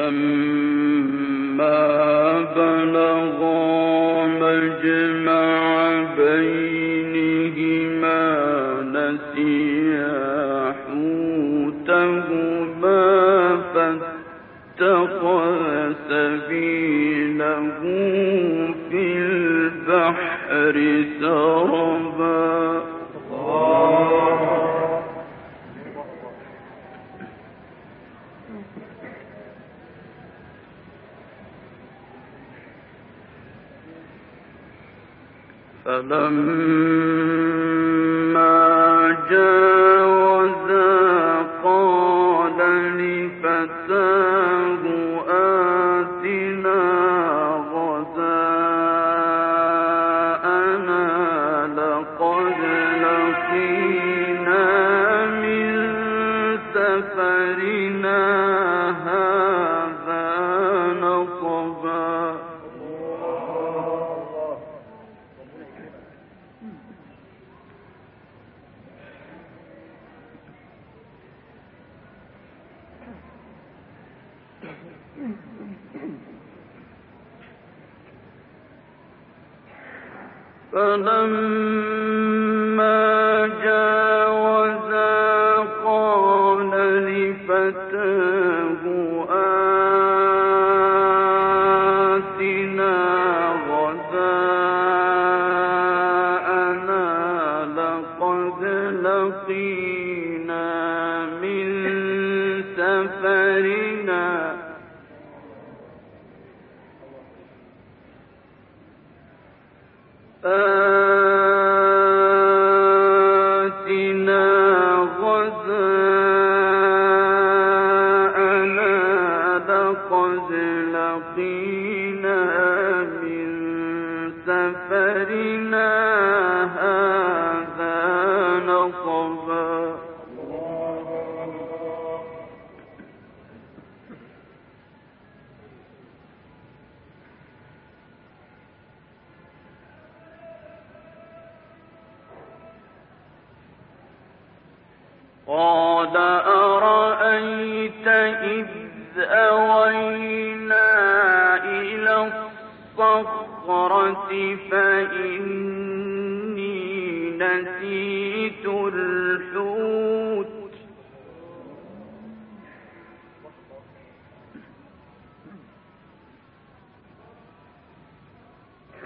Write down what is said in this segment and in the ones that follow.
لما فلما أوينا إلى الصخرة فإني نسيت الحوت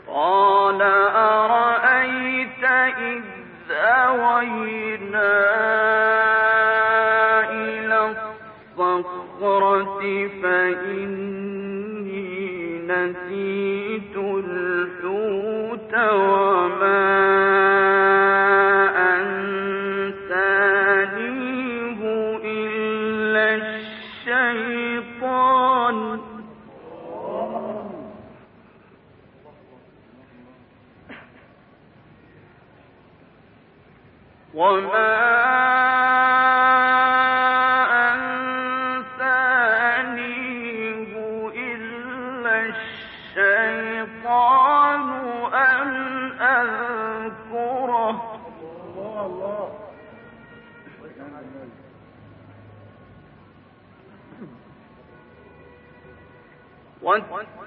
قال أرأيت إذ أوينا فإني نسيت الحوت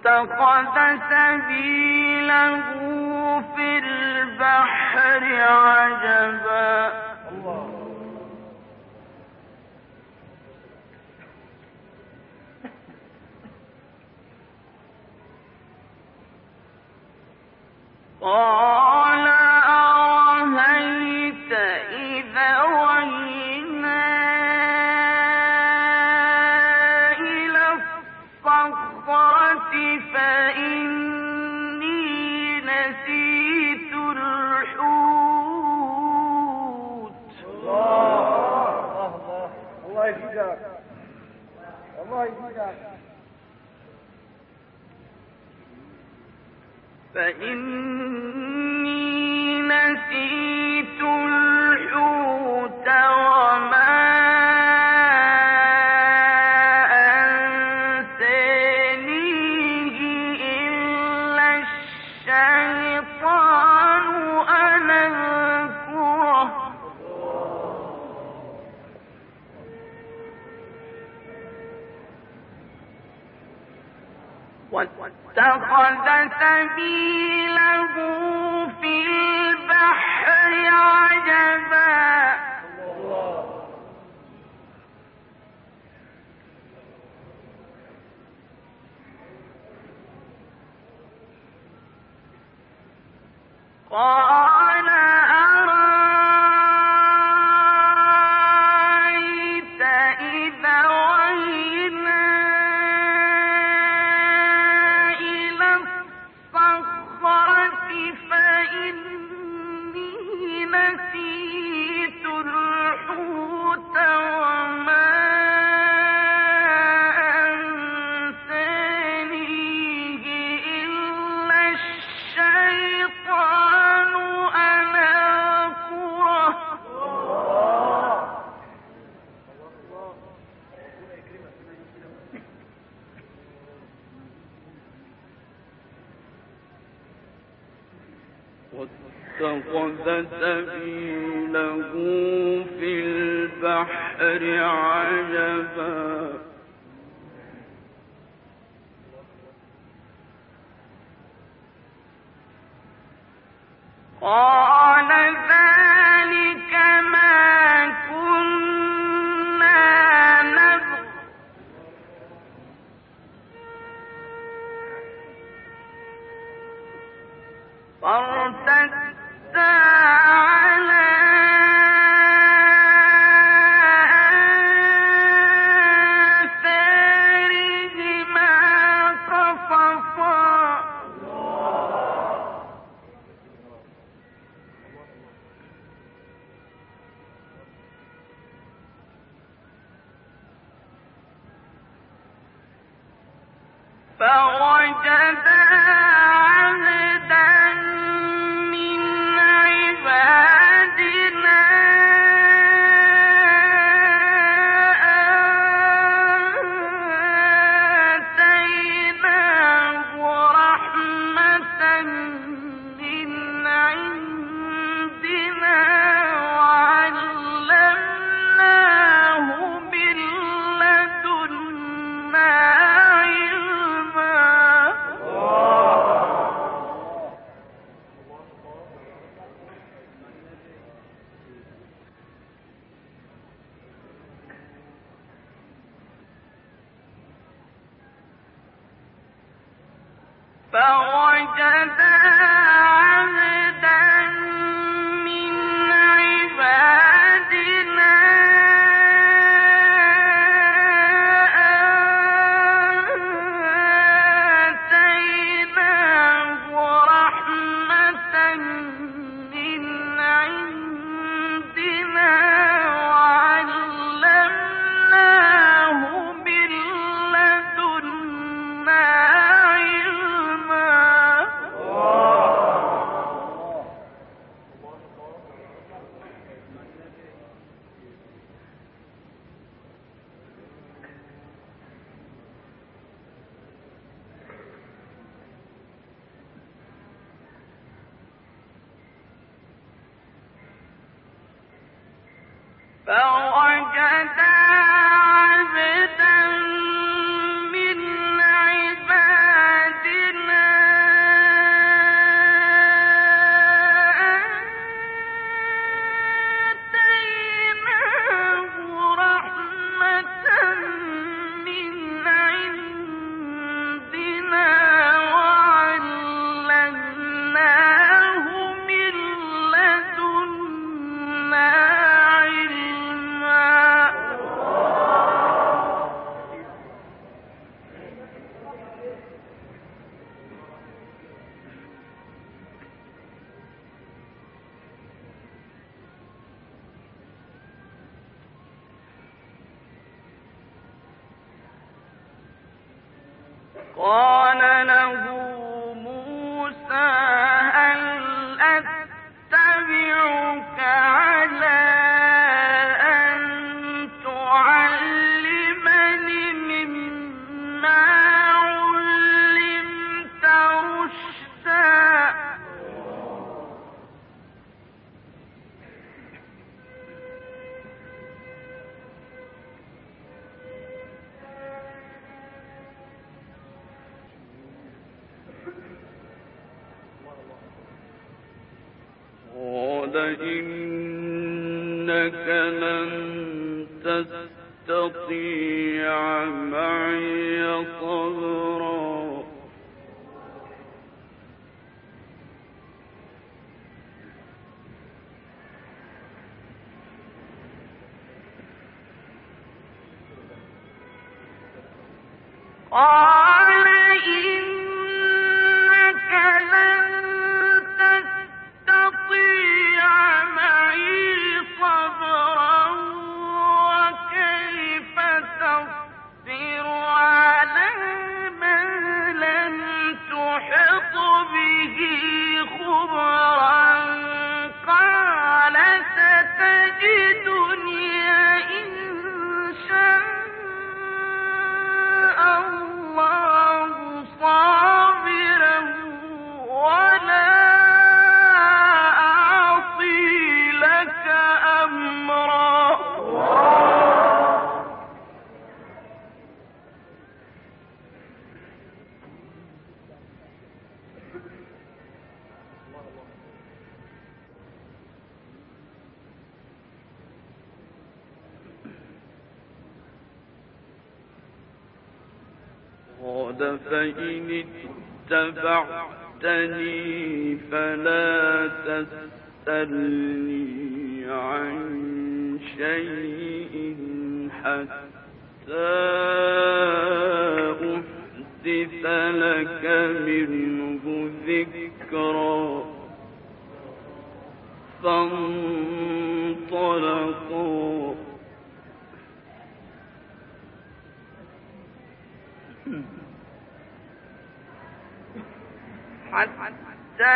واتخذ سبيله في البحر عجبا. قال قال فارتدا قال له موسى Ah. حتى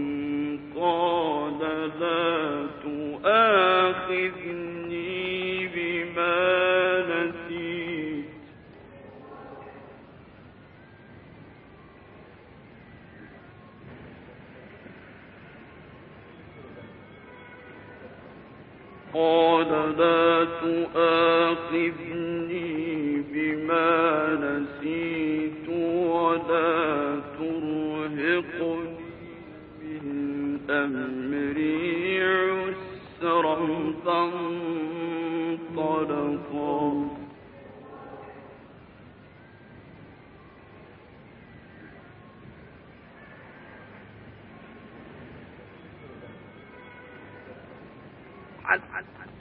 قال لا تؤاخذني بما نسيت ولا ترهقني من أمري عسرا فانطلقا.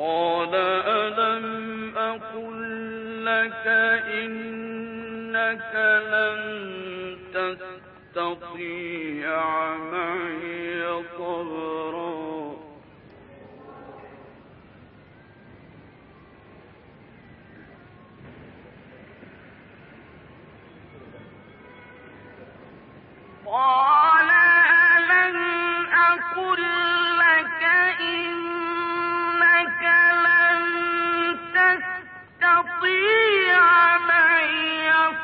قال ألم أقل لك إنك لن تستطيع معي صبرا قال ألم أقل لك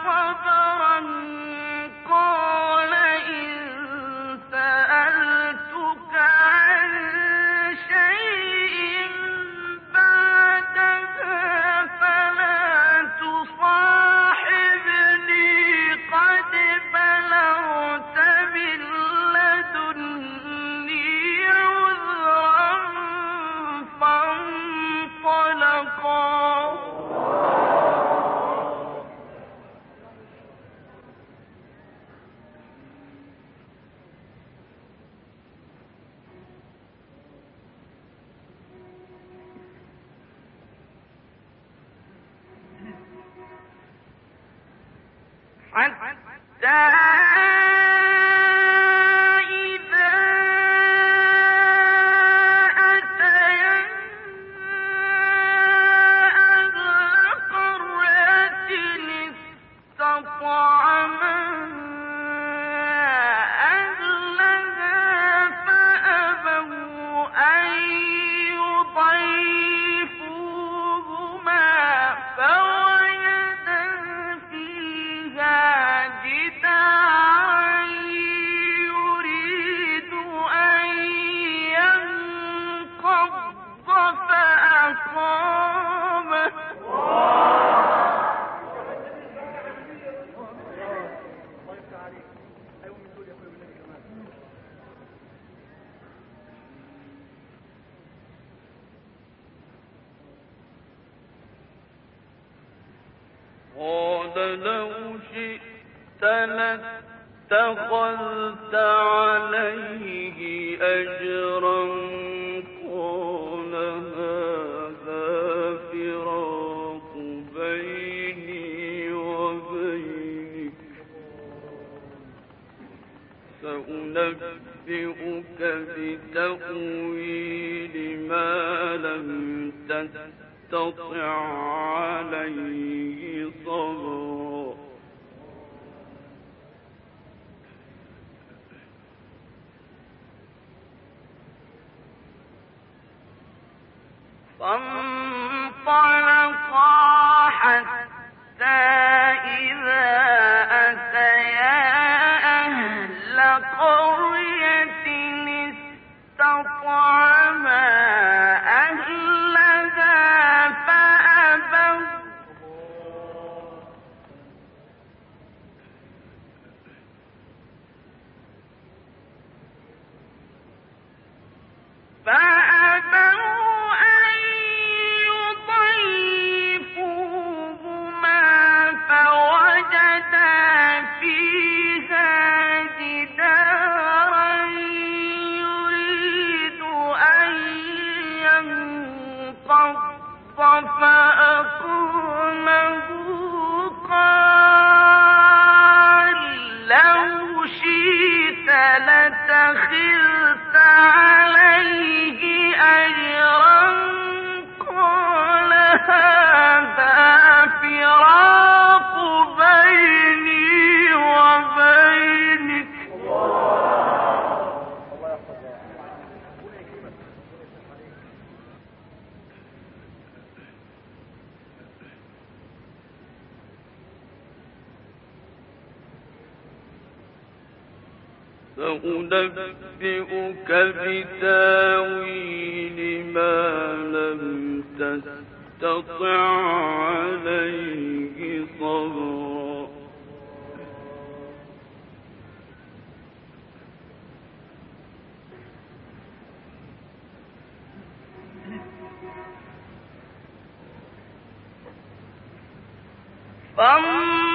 خبرا فانطلقا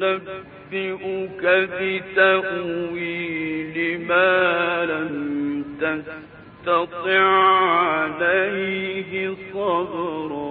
سأنبئك بتأويل ما لم تستطع عليه صبرا.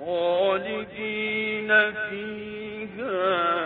خالدين فيها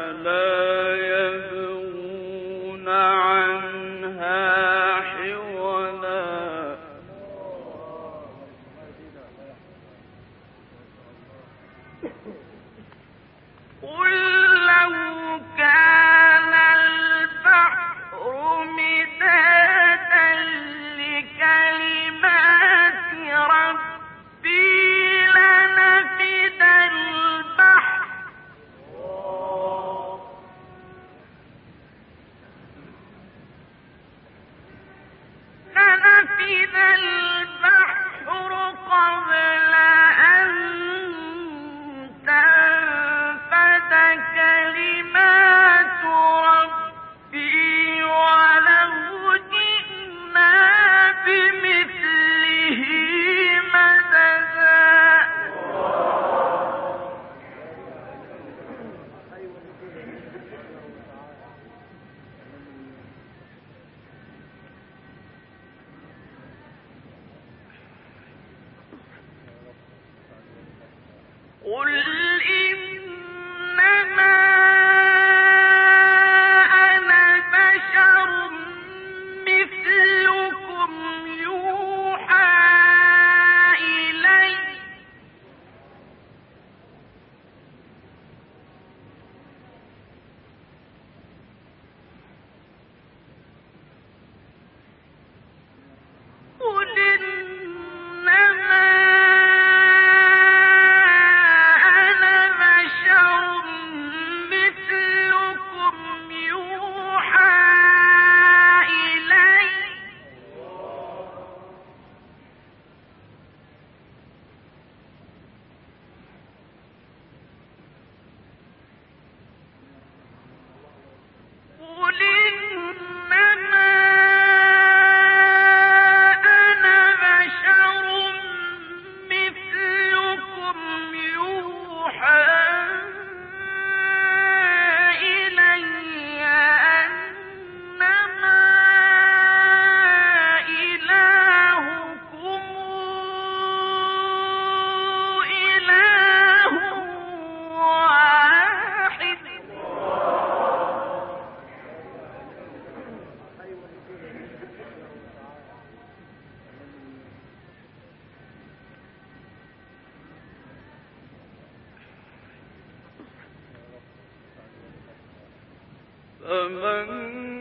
آه،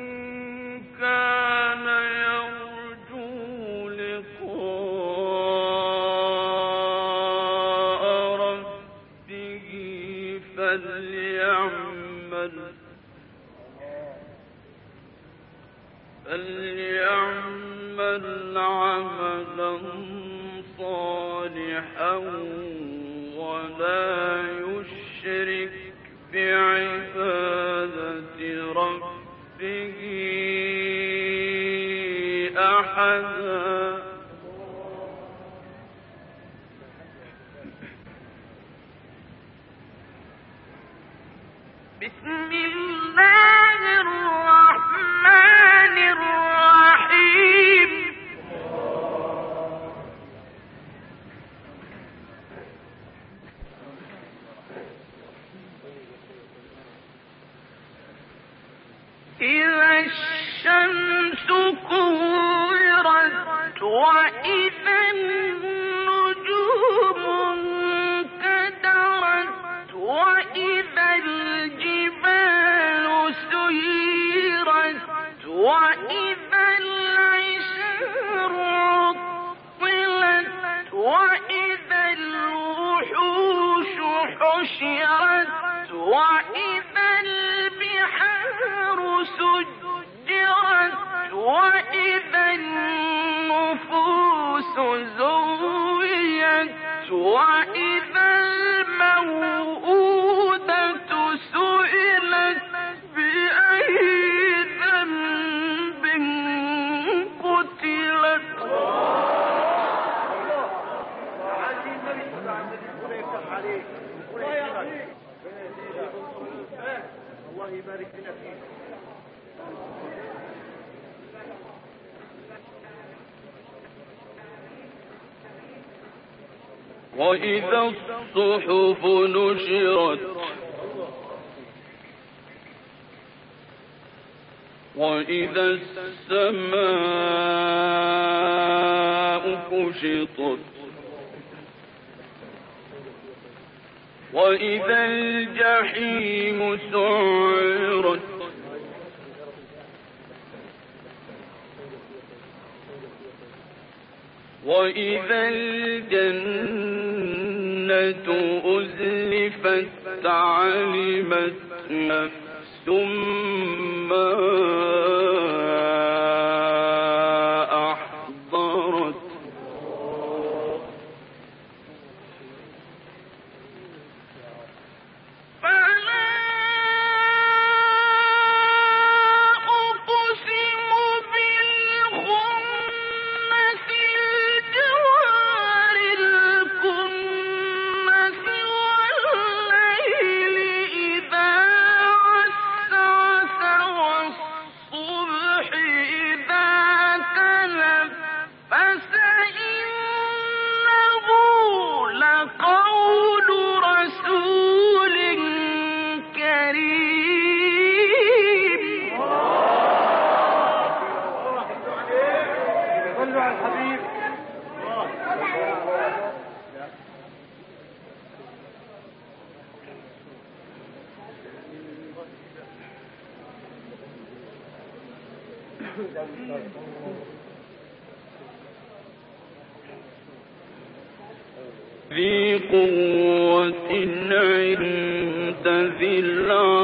وإذا الصحف نشرت وإذا السماء كشطت وإذا الجحيم سعرت وإذا الجنة أزلفت علمت نفس ما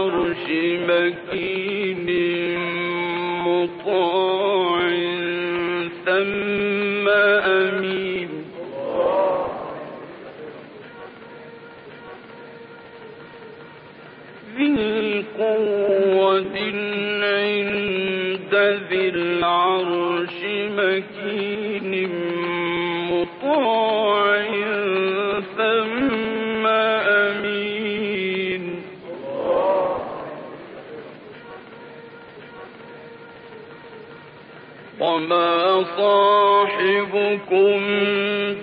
العرش مكين مطاع ثم أمين. ذي قوة عند ذي العرش مكين. صاحبكم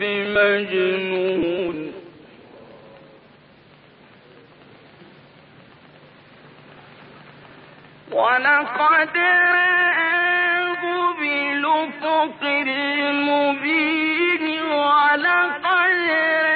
بمجنون. ولقد رآه بالأفق المبين ولقد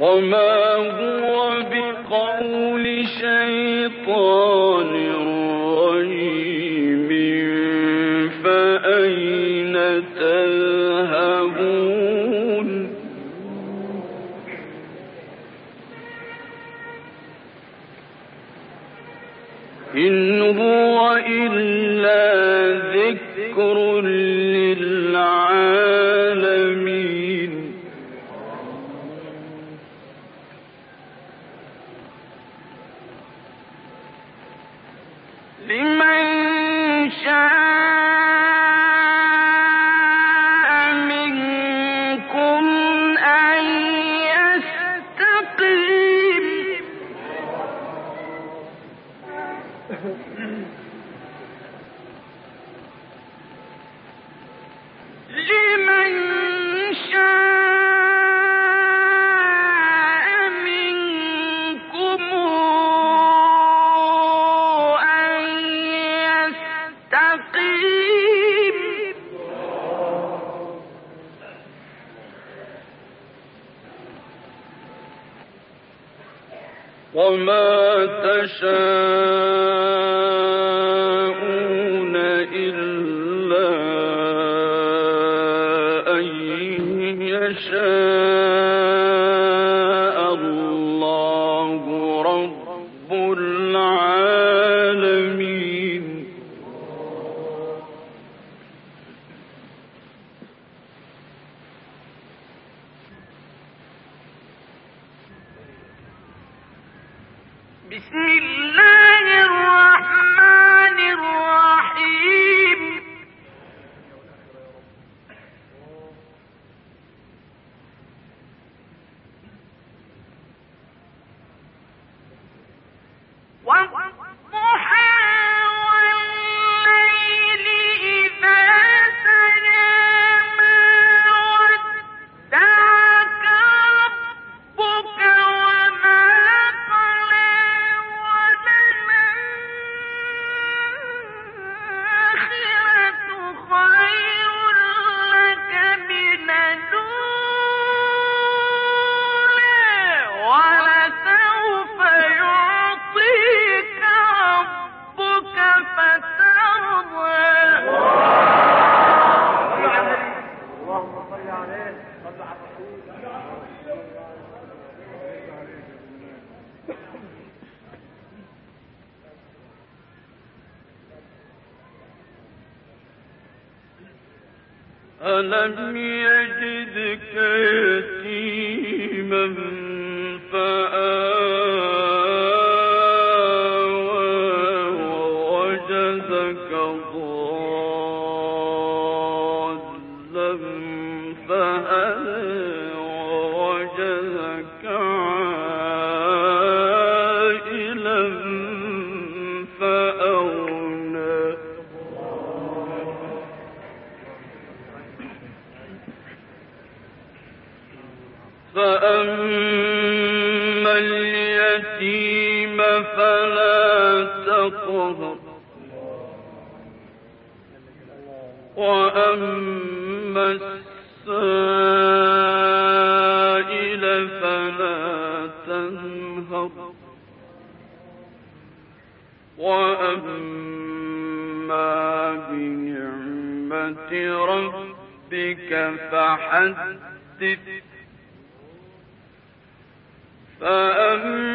وما هو بقول شيطان رجيم ألم يجدك يتيما فآل السائل فلا وأما بنعمة ربك فحدث. فأما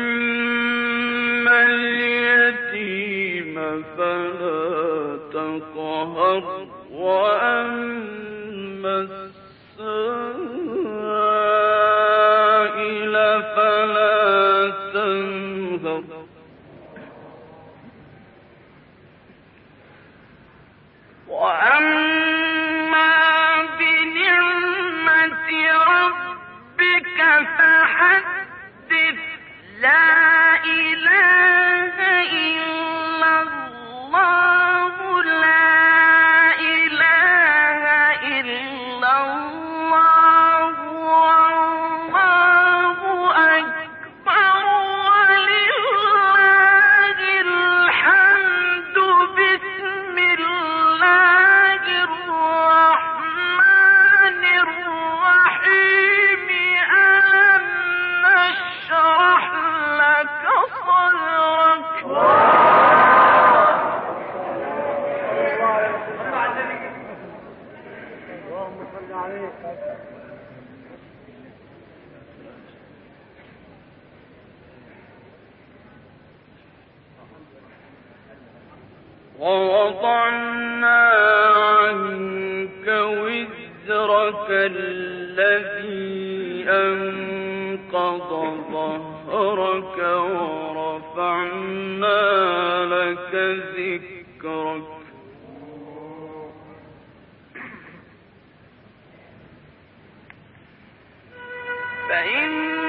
تبارك الذي أنقض ظهرك ورفعنا لك ذكرك. فإن